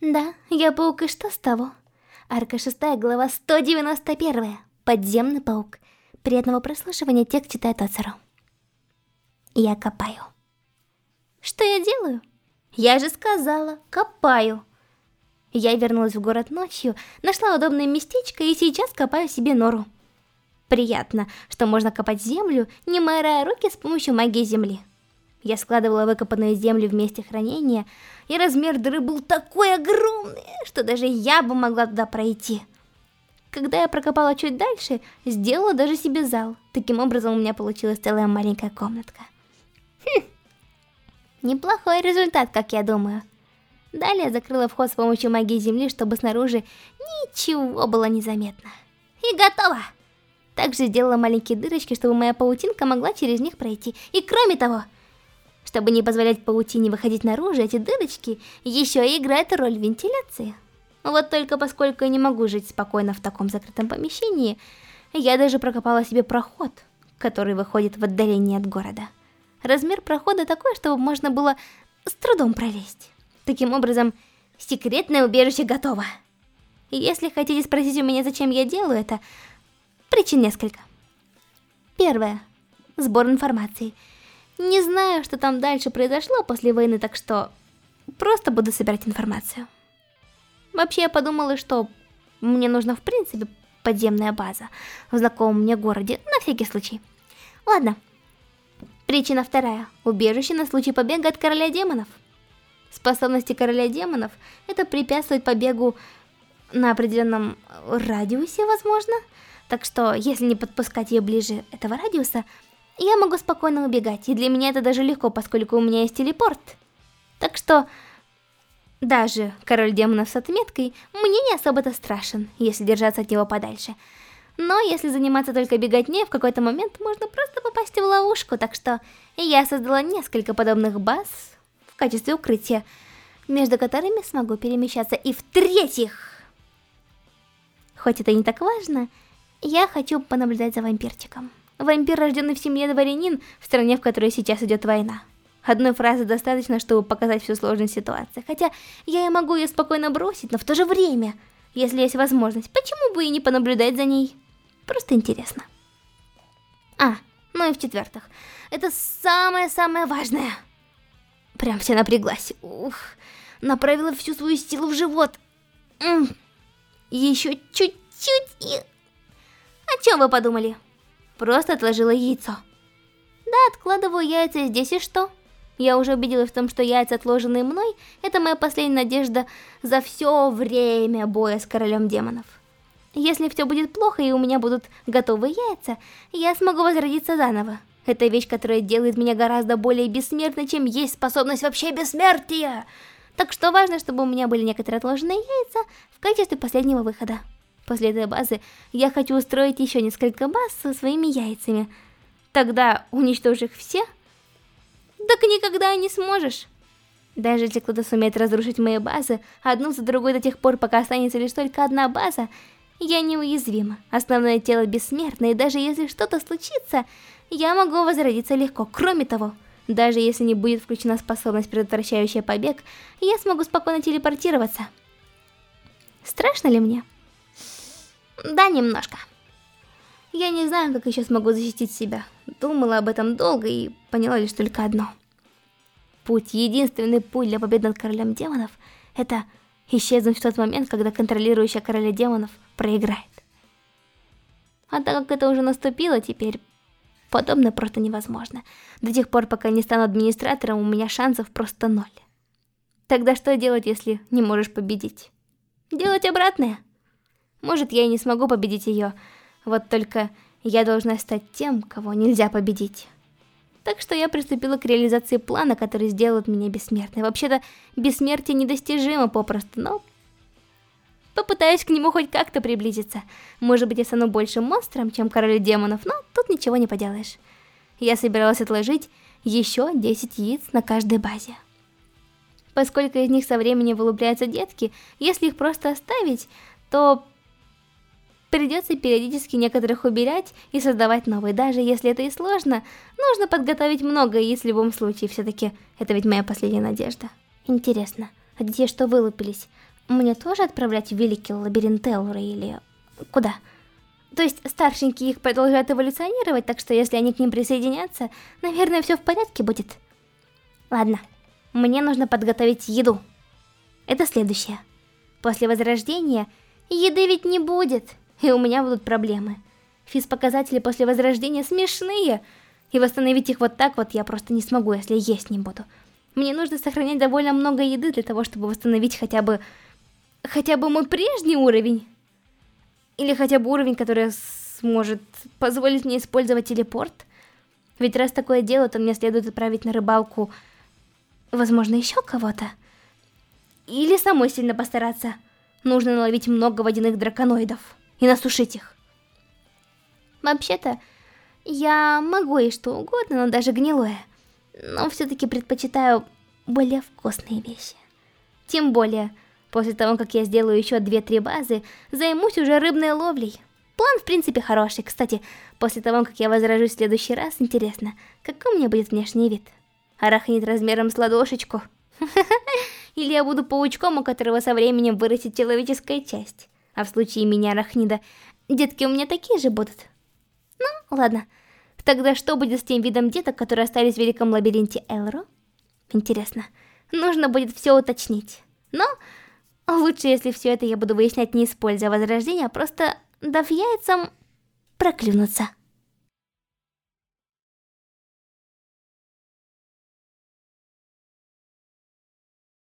Да, я паук, и что с того? Арка 6, глава 191. Подземный паук. Приятного прослушивания текст читает Ацеру. Я копаю. Что я делаю? Я же сказала, копаю. Я вернулась в город ночью, нашла удобное местечко и сейчас копаю себе нору. Приятно, что можно копать землю, не морая руки с помощью магии земли. Я складывала выкопанную землю в месте хранения, и размер дыры был такой огромный, что даже я бы могла туда пройти. Когда я прокопала чуть дальше, сделала даже себе зал. Таким образом у меня получилась целая маленькая комнатка. Хм, неплохой результат, как я думаю. Далее закрыла вход с помощью магии земли, чтобы снаружи ничего было незаметно. И готово! Также сделала маленькие дырочки, чтобы моя паутинка могла через них пройти. И кроме того, чтобы не позволять паутине выходить наружу, эти дырочки еще и играют роль вентиляции. Вот только поскольку я не могу жить спокойно в таком закрытом помещении, я даже прокопала себе проход, который выходит в отдалении от города. Размер прохода такой, чтобы можно было с трудом пролезть. Таким образом, секретное убежище готово. Если хотите спросить у меня, зачем я делаю это, причин несколько. Первое. Сбор информации. Не знаю, что там дальше произошло после войны, так что просто буду собирать информацию. Вообще я подумала, что мне нужна в принципе подземная база в знакомом мне городе, на всякий случай. Ладно. Причина вторая. Убежище на случай побега от короля демонов. Способности короля демонов — это препятствовать побегу на определенном радиусе, возможно. Так что, если не подпускать ее ближе этого радиуса, я могу спокойно убегать, и для меня это даже легко, поскольку у меня есть телепорт. Так что, даже король демонов с отметкой мне не особо-то страшен, если держаться от него подальше. Но если заниматься только беготней, в какой-то момент можно просто попасть в ловушку, так что я создала несколько подобных баз в качестве укрытия, между которыми смогу перемещаться. И в-третьих, хоть это не так важно, я хочу понаблюдать за вампирчиком. Вампир, рожденный в семье дворянин, в стране, в которой сейчас идет война. Одной фразы достаточно, чтобы показать всю сложность ситуации. Хотя я и могу ее спокойно бросить, но в то же время, если есть возможность, почему бы и не понаблюдать за ней? Просто интересно. А, ну и в-четвертых, это самое-самое важное. Прям вся напряглась. Ух, направила всю свою силу в живот. Еще чуть-чуть и... О чем вы подумали? Просто отложила яйцо. Да, откладываю яйца здесь и что? Я уже убедилась в том, что яйца, отложенные мной, это моя последняя надежда за все время боя с королем демонов. Если все будет плохо и у меня будут готовые яйца, я смогу возродиться заново. Это вещь, которая делает меня гораздо более бессмертной, чем есть способность вообще бессмертия. Так что важно, чтобы у меня были некоторые отложенные яйца в качестве последнего выхода. После этой базы я хочу устроить еще несколько баз со своими яйцами. Тогда, уничтожив их все, так никогда не сможешь. Даже если кто-то сумеет разрушить мои базы, одну за другой до тех пор, пока останется лишь только одна база, я неуязвима. Основное тело бессмертно, и даже если что-то случится, я могу возродиться легко. Кроме того, даже если не будет включена способность, предотвращающая побег, я смогу спокойно телепортироваться. Страшно ли мне? Да, немножко. Я не знаю, как еще смогу защитить себя. Думала об этом долго и поняла лишь только одно. Путь, единственный путь для победы над королем демонов, это исчезнуть в тот момент, когда контролирующая короля демонов проиграет. А так как это уже наступило, теперь подобное просто невозможно. До тех пор, пока не стану администратором, у меня шансов просто ноль. Тогда что делать, если не можешь победить? Делать обратное. Может, я и не смогу победить ее, вот только я должна стать тем, кого нельзя победить. Так что я приступила к реализации плана, который сделает меня бессмертной. Вообще-то, бессмертие недостижимо попросту, но... Попытаюсь к нему хоть как-то приблизиться. Может быть, я стану большим монстром, чем король демонов, но тут ничего не поделаешь. Я собиралась отложить еще 10 яиц на каждой базе. Поскольку из них со временем вылупляются детки, если их просто оставить, то Придется периодически некоторых убирать и создавать новые. Даже если это и сложно, нужно подготовить много яиц в любом случае. Все-таки это ведь моя последняя надежда. Интересно, А детей, что вылупились, мне тоже отправлять в Великий Лабиринт Элвра или... Куда? То есть старшенькие их продолжают эволюционировать, так что если они к ним присоединятся, наверное, все в порядке будет. Ладно, мне нужно подготовить еду. Это следующее. После возрождения еды ведь не будет, и у меня будут проблемы. Физ-показатели после возрождения смешные, и восстановить их вот так вот я просто не смогу, если есть не буду. Мне нужно сохранять довольно много еды для того, чтобы восстановить хотя бы... Хотя бы мой прежний уровень. Или хотя бы уровень, который сможет позволить мне использовать телепорт. Ведь раз такое дело, то мне следует отправить на рыбалку, возможно, еще кого-то. Или самой сильно постараться. Нужно наловить много водяных драконоидов и насушить их. Вообще-то, я могу и что угодно, но даже гнилое. Но все-таки предпочитаю более вкусные вещи. Тем более, после того, как я сделаю еще 2-3 базы, займусь уже рыбной ловлей. План, в принципе, хороший. Кстати, после того, как я возражусь в следующий раз, интересно, какой у меня будет внешний вид? Арахнит размером с ладошечку? Или я буду паучком, у которого со временем вырастет человеческая часть? А в случае меня арахнида, детки у меня такие же будут? Ну, ладно. Тогда что будет с тем видом деток, которые остались в великом лабиринте Элро? Интересно. Нужно будет все уточнить. Но лучше, если все это я буду выяснять не используя возрождение, а просто дав яйцам проклюнуться.